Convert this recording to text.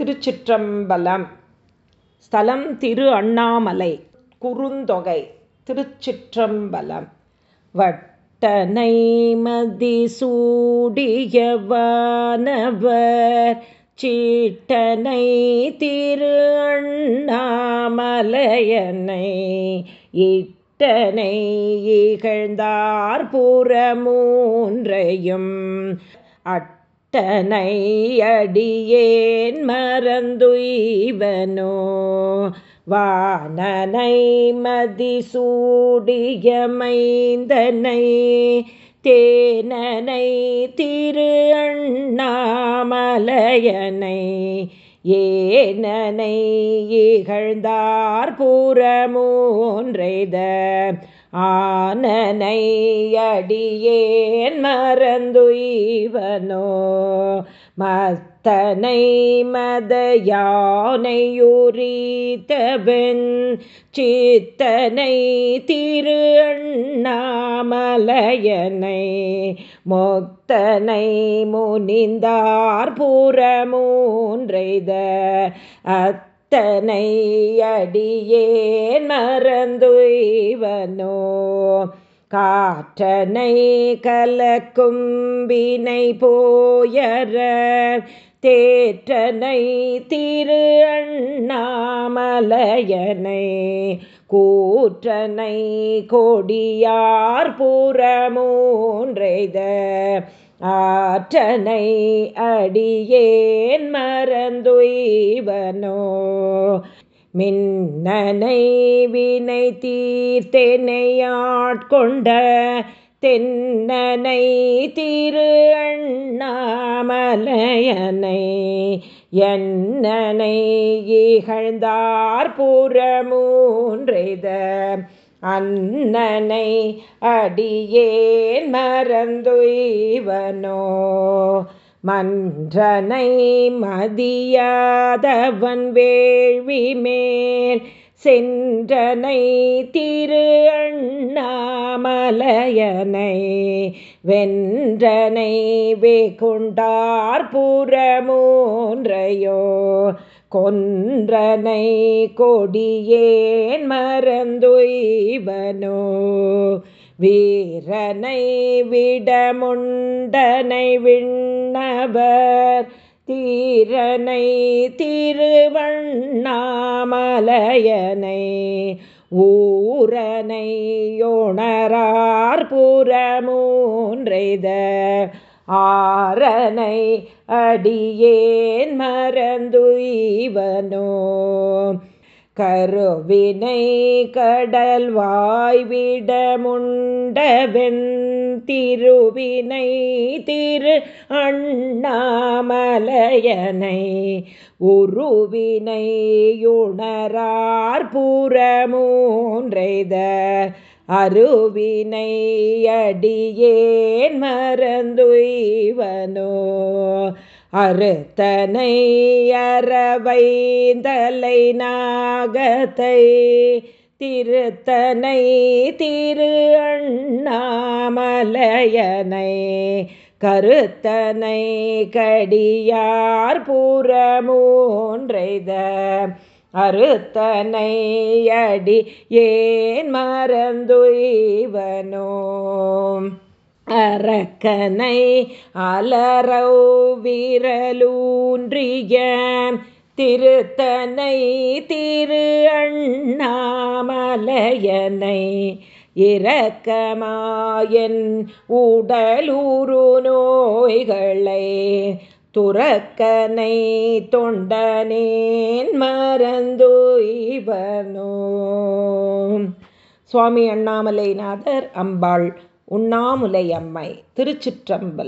திருச்சிற்றம்பலம். ஸ்தலம் திரு அண்ணாமலை குறுந்தொகை திருச்சிற்றம்பலம். வட்டனை மதிசூடியவானவர் சீட்டனை திரு அண்ணாமலையனை இட்டனை இகழ்ந்தார் புறமூன்றையும். அட் தனை அடியேன் மறந்துய்வனோ? வானனை மதிசூடியமைந்தனை தேனனை திரு அண்ணாமலையனை ஏனனை இகழ்ந்தார் புறமூன்றைத ஆனனை அடியேன் மறந்துய்வனோ. மத்தனை மதயானையுரித்தவன் சித்தனை திரு அண்ணாமலையனை மொத்தனை முனிந்தார் புறமூன்றைத அத்தனை அடியேன் மறந்துவனோ காற்றனை கலக்கும் வினை போயர தேற்றனை திரு அண்ணாமலையனை கூற்றனை கொடியார் புறமூன்றைத ஆற்றனை அடியேன் மறந்துய்வனோ. மின்னனை வினை தீர்த்தெனையாட்கொண்ட தென்னனை திரு அண்ணாமலையனை என்னனை இகழ்ந்தார் புறமூன்றைத அன்னனை அடியேன் மறந்துய்வனோ. மன்றனை மதியாதவன் வேள்வி மேல் சென்றனை திரு அண்ணாமலையனை வென்றனை வேகுண்டார் புறமூன்றையோ கொன்றனை கொடியேன் மறந்துய்வனோ வீரனை விடமுண்டனை விண்ணவர் தீரனை திருவண்ணாமலையனை ஊரனை யோணரார் புறமூன்றைத ஆரனை அடியேன் மறந்துய்வனோ. கருவினை கடல் வாய்விடமுண்டவெந்திருவினை திரு அண்ணாமலையனை உருவினை உணரார் புறமூன்றைத அருவினை அடியேன் மறந்துய்வனோ. அறுத்தனை அறவைந்தலை நாகத்தை திருத்தனை திரு அண்ணாமலையனை கருத்தனை கடியார் புறமூன்றைத அறுத்தனை அடி ஏன் மறந்துய்வனோ. அரக்கனை அலரௌ விரலூன்றிய திருத்தனை திரு அண்ணாமலையனை இரக்கமாயன் உடலூரு நோய்களை துறக்கனை தொண்டனேன் மறந்து இவனோ. சுவாமி அண்ணாமலைநாதர் அம்பாள் உண்ணாமுலையம்மை திருச்சிற்றம்பலம்.